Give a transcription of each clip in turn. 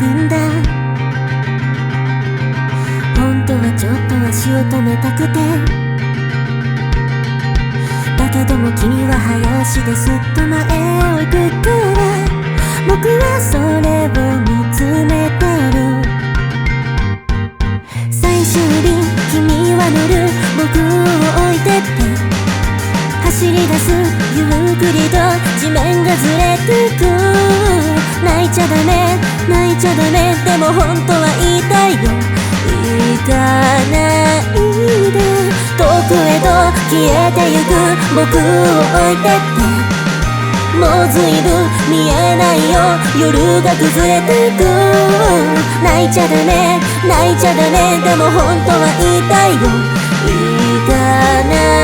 くんだ。本当はちょっと足を止めたくて。だけども君は早足ですっと前を行くから。僕はそれを見つめてる。最終日君は乗る。僕を置いてって。走り出すゆっくりと地面がずれてく泣いちゃダメ泣いちゃダメでも本当は言いたいよ行かないで遠くへと消えてゆく僕を置いてってもうずいぶん見えないよ夜が崩れてく泣いちゃダメ泣いちゃダメでも本当は言いたいよ行かない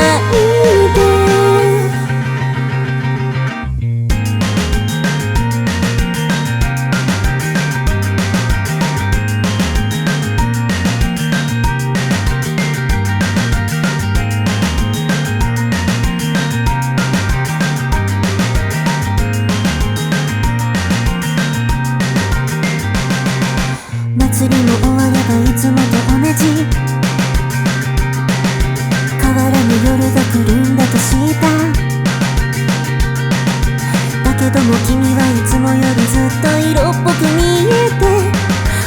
ども君はいつもよりずっと色っぽく見えて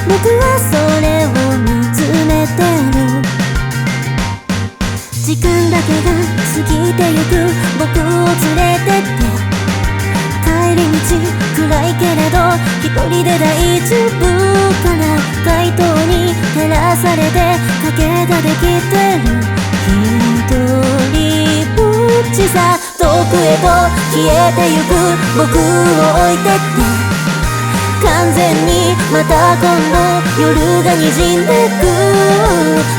僕はそれを見つめてる。時間だけが過ぎてゆく僕を連れてって。帰り道暗いけれど一人で大丈夫かな。街灯に照らされて影ができてる。消えてゆく僕を置いてって。完全にまた今度夜が滲んでく。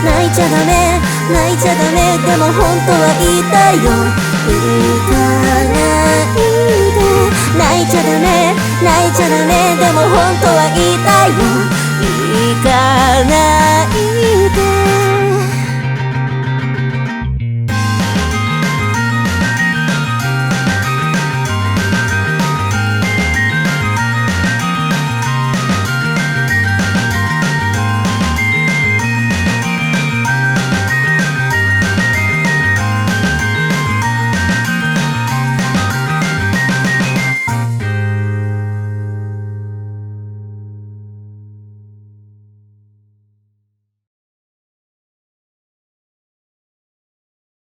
泣いちゃダメ泣いちゃダメでも本当は言いたいよ。行かないで。泣いちゃダメ泣いちゃダメでも本当は言いたいよ。行かない。